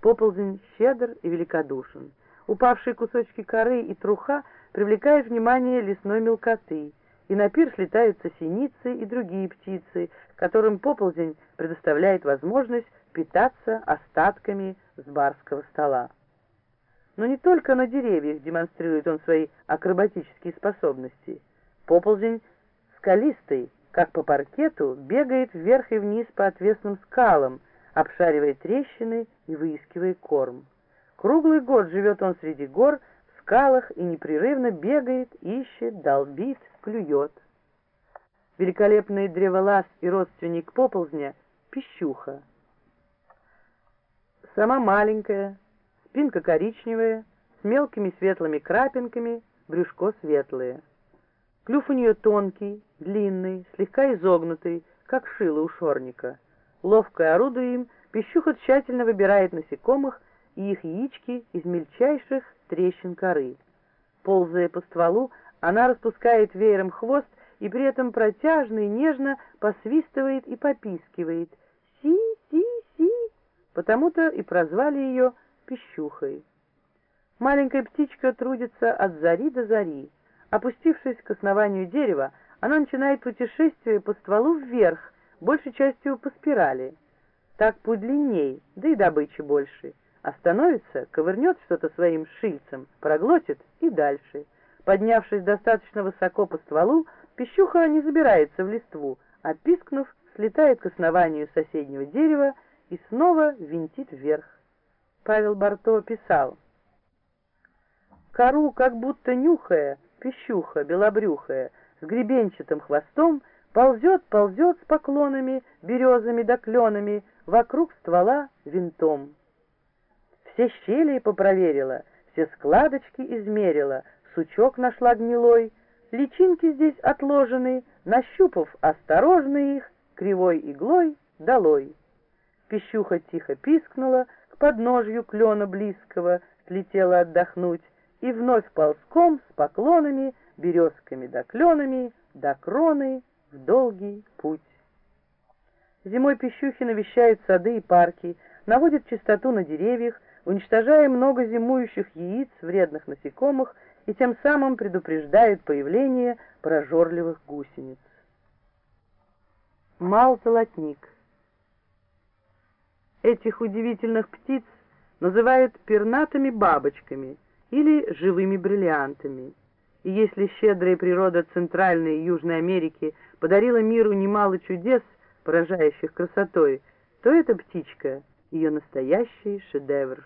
Поползень щедр и великодушен. Упавшие кусочки коры и труха привлекают внимание лесной мелкоты, и на пир слетаются синицы и другие птицы, которым поползень предоставляет возможность питаться остатками с барского стола. Но не только на деревьях демонстрирует он свои акробатические способности. Поползень скалистый, как по паркету, бегает вверх и вниз по отвесным скалам, обшаривая трещины и выискивая корм. Круглый год живет он среди гор, в скалах и непрерывно бегает, ищет, долбит, клюет. Великолепный древолаз и родственник поползня — пищуха. Сама маленькая, спинка коричневая, с мелкими светлыми крапинками, брюшко светлое. Клюв у нее тонкий, длинный, слегка изогнутый, как шило у шорника. Ловко орудуя им, пищуха тщательно выбирает насекомых и их яички из мельчайших трещин коры. Ползая по стволу, она распускает веером хвост и при этом протяжно и нежно посвистывает и попискивает. «Си-си-си!» Потому-то и прозвали ее пищухой. Маленькая птичка трудится от зари до зари. Опустившись к основанию дерева, она начинает путешествие по стволу вверх, большей частью по спирали. Так путь длинней, да и добычи больше. Остановится, ковырнет что-то своим шильцем, проглотит и дальше. Поднявшись достаточно высоко по стволу, пищуха не забирается в листву, а пискнув, слетает к основанию соседнего дерева и снова винтит вверх. Павел Барто писал, «Кору, как будто нюхая, пищуха белобрюхая, с гребенчатым хвостом, ползет, ползет с поклонами, березами да кленами, вокруг ствола винтом. Все щели попроверила, все складочки измерила, сучок нашла гнилой, личинки здесь отложены, нащупав осторожно их, кривой иглой долой. Пищуха тихо пискнула, к подножью клена близкого слетела отдохнуть, и вновь ползком с поклонами, березками да кленами, до кроны долгий путь. Зимой пищухи навещают сады и парки, наводят чистоту на деревьях, уничтожая много зимующих яиц вредных насекомых и тем самым предупреждают появление прожорливых гусениц. Мал-золотник Этих удивительных птиц называют пернатыми бабочками или живыми бриллиантами. И если щедрая природа Центральной и Южной Америки подарила миру немало чудес, поражающих красотой, то эта птичка — ее настоящий шедевр.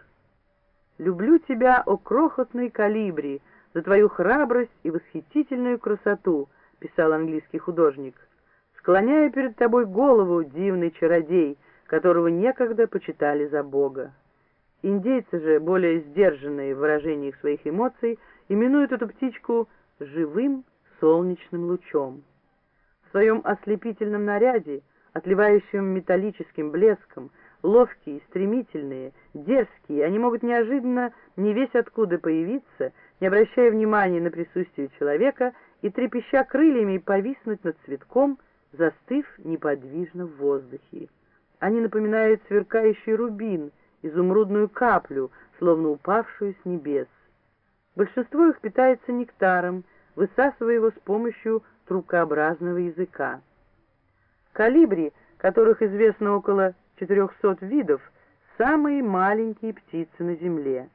«Люблю тебя, о крохотный калибри, за твою храбрость и восхитительную красоту», — писал английский художник. «Склоняю перед тобой голову, дивный чародей, которого некогда почитали за Бога». Индейцы же, более сдержанные в выражениях своих эмоций, именуют эту птичку «живым солнечным лучом». Своем ослепительном наряде, отливающем металлическим блеском, ловкие, стремительные, дерзкие, они могут неожиданно не весь откуда появиться, не обращая внимания на присутствие человека и, трепеща крыльями, повиснуть над цветком, застыв неподвижно в воздухе. Они напоминают сверкающий рубин, изумрудную каплю, словно упавшую с небес. Большинство их питается нектаром, высасывая его с помощью трубкообразного языка. Калибри, которых известно около 400 видов, самые маленькие птицы на Земле.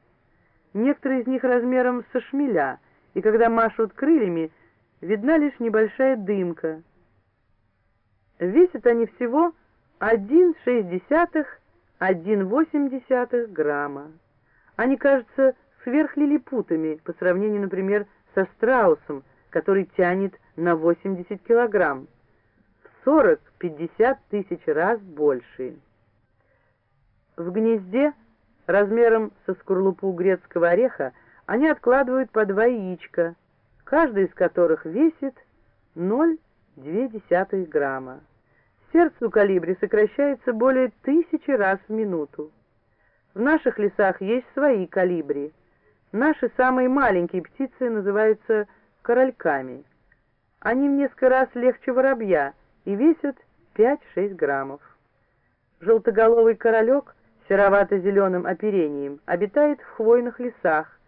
Некоторые из них размером со шмеля, и когда машут крыльями, видна лишь небольшая дымка. Весят они всего 1,6-1,8 грамма. Они кажутся сверхлилипутами по сравнению, например, со страусом, который тянет на 80 килограмм, в 40-50 тысяч раз больше. В гнезде размером со скорлупу грецкого ореха они откладывают по два яичка, каждый из которых весит 0,2 грамма. Сердце у калибри сокращается более тысячи раз в минуту. В наших лесах есть свои калибри. Наши самые маленькие птицы называются корольками. Они в несколько раз легче воробья и весят 5-6 граммов. Желтоголовый королек серовато-зеленым оперением, обитает в хвойных лесах,